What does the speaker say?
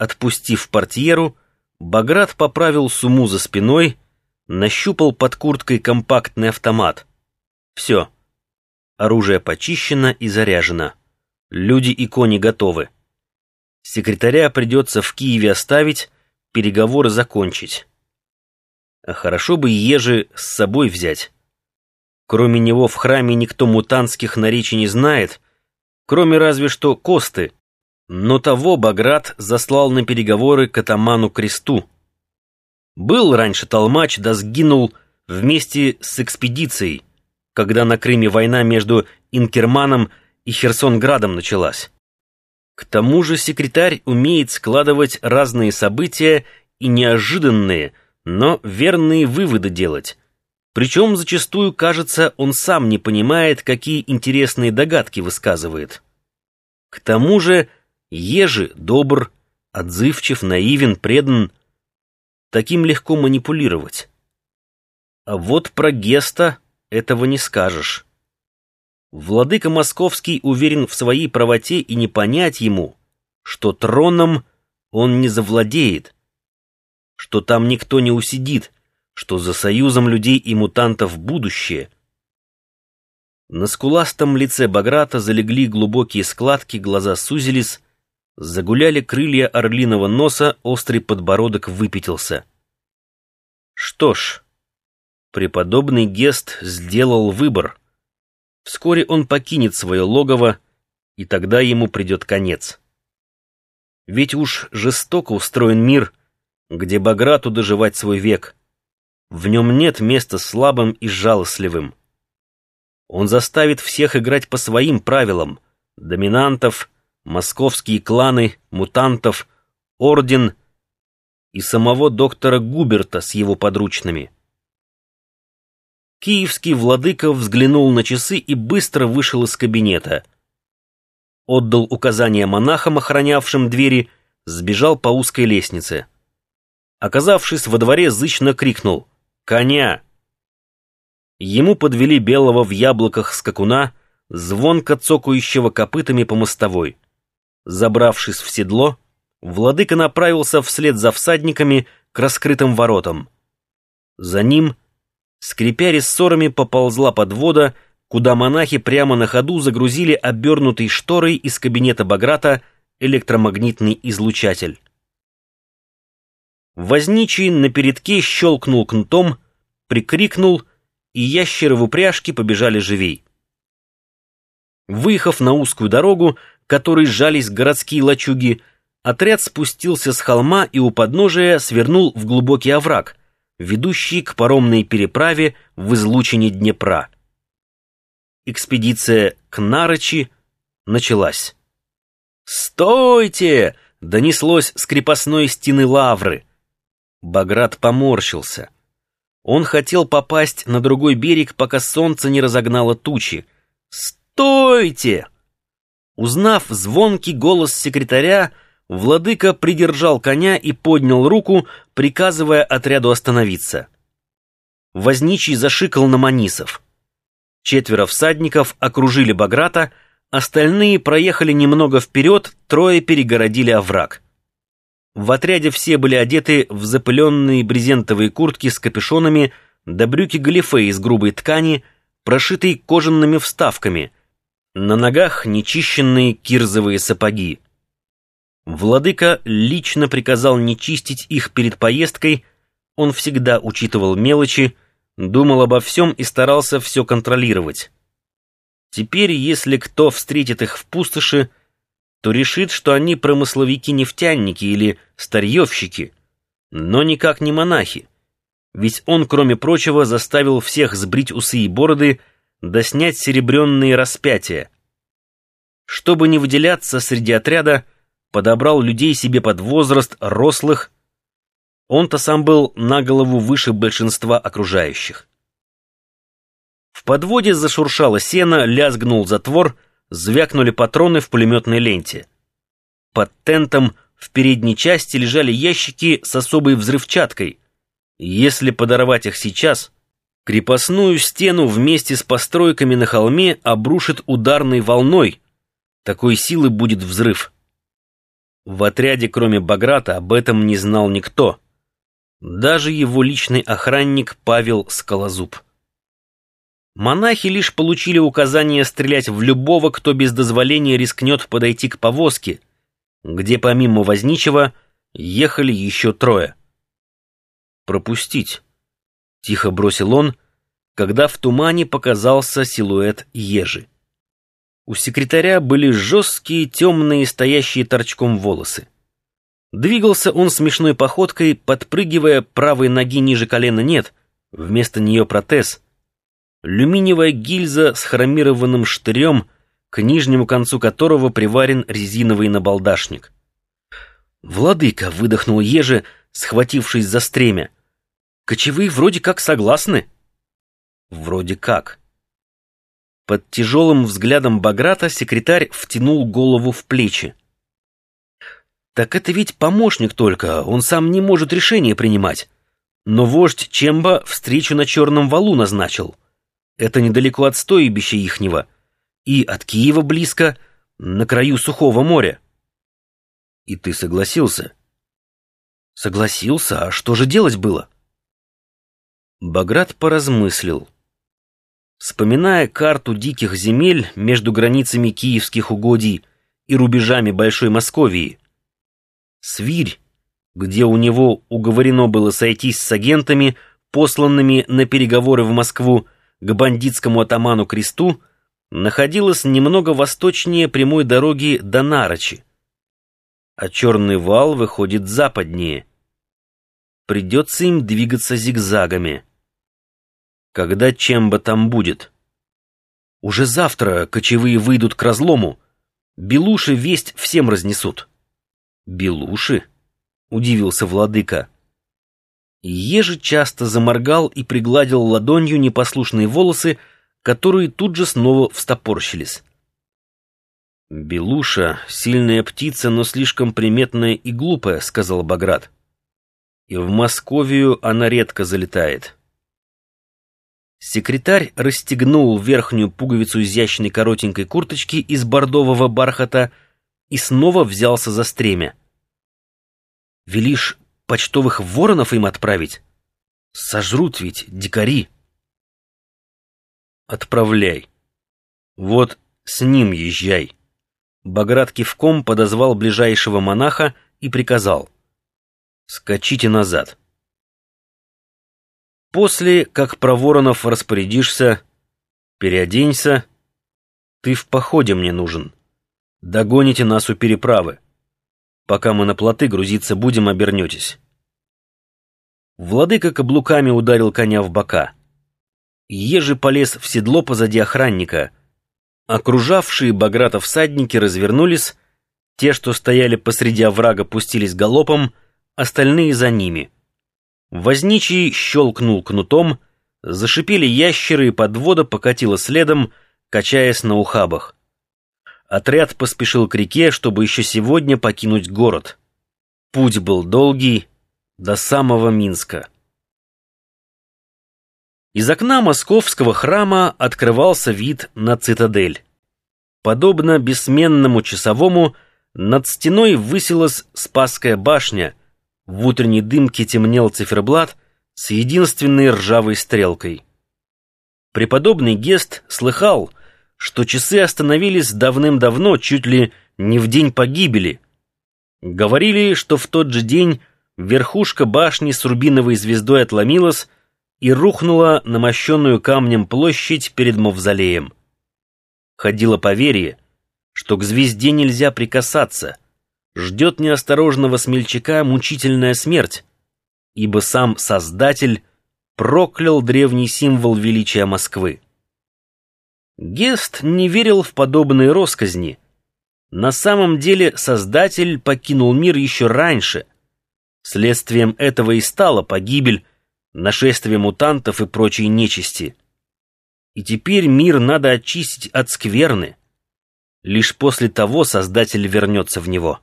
Отпустив портьеру, Баграт поправил суму за спиной, нащупал под курткой компактный автомат. Все. Оружие почищено и заряжено. Люди и кони готовы. Секретаря придется в Киеве оставить, переговоры закончить. А хорошо бы Ежи с собой взять. Кроме него в храме никто мутантских наречий не знает, кроме разве что Косты. Но того Баграт заслал на переговоры к атаману Кресту. Был раньше толмач, да сгинул вместе с экспедицией, когда на Крыме война между Инкерманом и Херсонградом началась. К тому же секретарь умеет складывать разные события и неожиданные, но верные выводы делать. Причем зачастую, кажется, он сам не понимает, какие интересные догадки высказывает. К тому же Ежи добр, отзывчив, наивен, предан. Таким легко манипулировать. А вот про Геста этого не скажешь. Владыка Московский уверен в своей правоте и не понять ему, что троном он не завладеет, что там никто не усидит, что за союзом людей и мутантов будущее. На скуластом лице Баграта залегли глубокие складки, глаза сузились, загуляли крылья орлиного носа, острый подбородок выпятился. Что ж, преподобный Гест сделал выбор — Вскоре он покинет свое логово, и тогда ему придет конец. Ведь уж жестоко устроен мир, где Баграту доживать свой век. В нем нет места слабым и жалостливым. Он заставит всех играть по своим правилам. Доминантов, московские кланы, мутантов, орден и самого доктора Губерта с его подручными. Киевский владыка взглянул на часы и быстро вышел из кабинета. Отдал указания монахам, охранявшим двери, сбежал по узкой лестнице. Оказавшись во дворе, зычно крикнул «Коня!». Ему подвели белого в яблоках скакуна, звонко цокающего копытами по мостовой. Забравшись в седло, владыка направился вслед за всадниками к раскрытым воротам. За ним — скрипя рессорами, поползла подвода, куда монахи прямо на ходу загрузили обернутый шторой из кабинета Баграта электромагнитный излучатель. Возничий на передке щелкнул кнутом, прикрикнул, и ящеры в упряжке побежали живей. Выехав на узкую дорогу, которой сжались городские лачуги, отряд спустился с холма и у подножия свернул в глубокий овраг, ведущий к паромной переправе в излучине Днепра. Экспедиция к Нарочи началась. «Стойте!» — донеслось с крепостной стены лавры. Баграт поморщился. Он хотел попасть на другой берег, пока солнце не разогнало тучи. «Стойте!» Узнав звонкий голос секретаря, Владыка придержал коня и поднял руку, приказывая отряду остановиться. Возничий зашикал на манисов. Четверо всадников окружили Баграта, остальные проехали немного вперед, трое перегородили овраг. В отряде все были одеты в запыленные брезентовые куртки с капюшонами да брюки-галифе из грубой ткани, прошитые кожаными вставками, на ногах нечищенные кирзовые сапоги. Владыка лично приказал не чистить их перед поездкой, он всегда учитывал мелочи, думал обо всем и старался все контролировать. Теперь, если кто встретит их в пустоши, то решит, что они промысловики-нефтяники или старьевщики, но никак не монахи. Ведь он, кроме прочего, заставил всех сбрить усы и бороды, да снять серебряные распятия. Чтобы не выделяться среди отряда, подобрал людей себе под возраст, рослых. Он-то сам был на голову выше большинства окружающих. В подводе зашуршало сено, лязгнул затвор, звякнули патроны в пулеметной ленте. Под тентом в передней части лежали ящики с особой взрывчаткой. Если подорвать их сейчас, крепостную стену вместе с постройками на холме обрушит ударной волной. Такой силы будет взрыв. в отряде, кроме Баграта, об этом не знал никто. Даже его личный охранник Павел Скалозуб. Монахи лишь получили указание стрелять в любого, кто без дозволения рискнет подойти к повозке, где помимо возничего ехали еще трое. «Пропустить», — тихо бросил он, когда в тумане показался силуэт ежи. У секретаря были жесткие, темные, стоящие торчком волосы. Двигался он смешной походкой, подпрыгивая правой ноги ниже колена нет, вместо нее протез. Люминиевая гильза с хромированным штырем, к нижнему концу которого приварен резиновый набалдашник. «Владыка!» — выдохнул Ежи, схватившись за стремя. «Кочевые вроде как согласны». «Вроде как». Под тяжелым взглядом Баграта секретарь втянул голову в плечи. «Так это ведь помощник только, он сам не может решение принимать. Но вождь Чемба встречу на Черном валу назначил. Это недалеко от стоебища ихнего. И от Киева близко, на краю Сухого моря». «И ты согласился?» «Согласился? А что же делать было?» Баграт поразмыслил. Вспоминая карту диких земель между границами киевских угодий и рубежами Большой Московии, Свирь, где у него уговорено было сойтись с агентами, посланными на переговоры в Москву к бандитскому атаману Кресту, находилась немного восточнее прямой дороги до Нарочи. А Черный вал выходит западнее. Придется им двигаться зигзагами. Когда Чемба там будет? Уже завтра кочевые выйдут к разлому. Белуши весть всем разнесут. Белуши? Удивился владыка. Ежи часто заморгал и пригладил ладонью непослушные волосы, которые тут же снова встопорщились. «Белуша — сильная птица, но слишком приметная и глупая», — сказал Баграт. «И в Московию она редко залетает». Секретарь расстегнул верхнюю пуговицу изящной коротенькой курточки из бордового бархата и снова взялся за стремя. «Велишь почтовых воронов им отправить? Сожрут ведь, дикари!» «Отправляй. Вот с ним езжай». Баграт кивком подозвал ближайшего монаха и приказал. «Скачите назад». После, как про воронов распорядишься, переоденься. Ты в походе мне нужен. Догоните нас у переправы. Пока мы на плоты грузиться будем, обернетесь. Владыка каблуками ударил коня в бока. Ежи полез в седло позади охранника. Окружавшие Баграта всадники развернулись, те, что стояли посреди оврага, пустились галопом, остальные за ними — Возничий щелкнул кнутом, зашипели ящеры, и подвода покатила следом, качаясь на ухабах. Отряд поспешил к реке, чтобы еще сегодня покинуть город. Путь был долгий, до самого Минска. Из окна московского храма открывался вид на цитадель. Подобно бессменному часовому, над стеной высилась Спасская башня — в утренней дымке темнел циферблат с единственной ржавой стрелкой. Преподобный Гест слыхал, что часы остановились давным-давно, чуть ли не в день погибели. Говорили, что в тот же день верхушка башни с рубиновой звездой отломилась и рухнула на мощенную камнем площадь перед мавзолеем. Ходило поверье, что к звезде нельзя прикасаться — ждет неосторожного смельчака мучительная смерть, ибо сам Создатель проклял древний символ величия Москвы. Гест не верил в подобные росказни. На самом деле Создатель покинул мир еще раньше. Следствием этого и стала погибель, нашествие мутантов и прочей нечисти. И теперь мир надо очистить от скверны. Лишь после того Создатель вернется в него.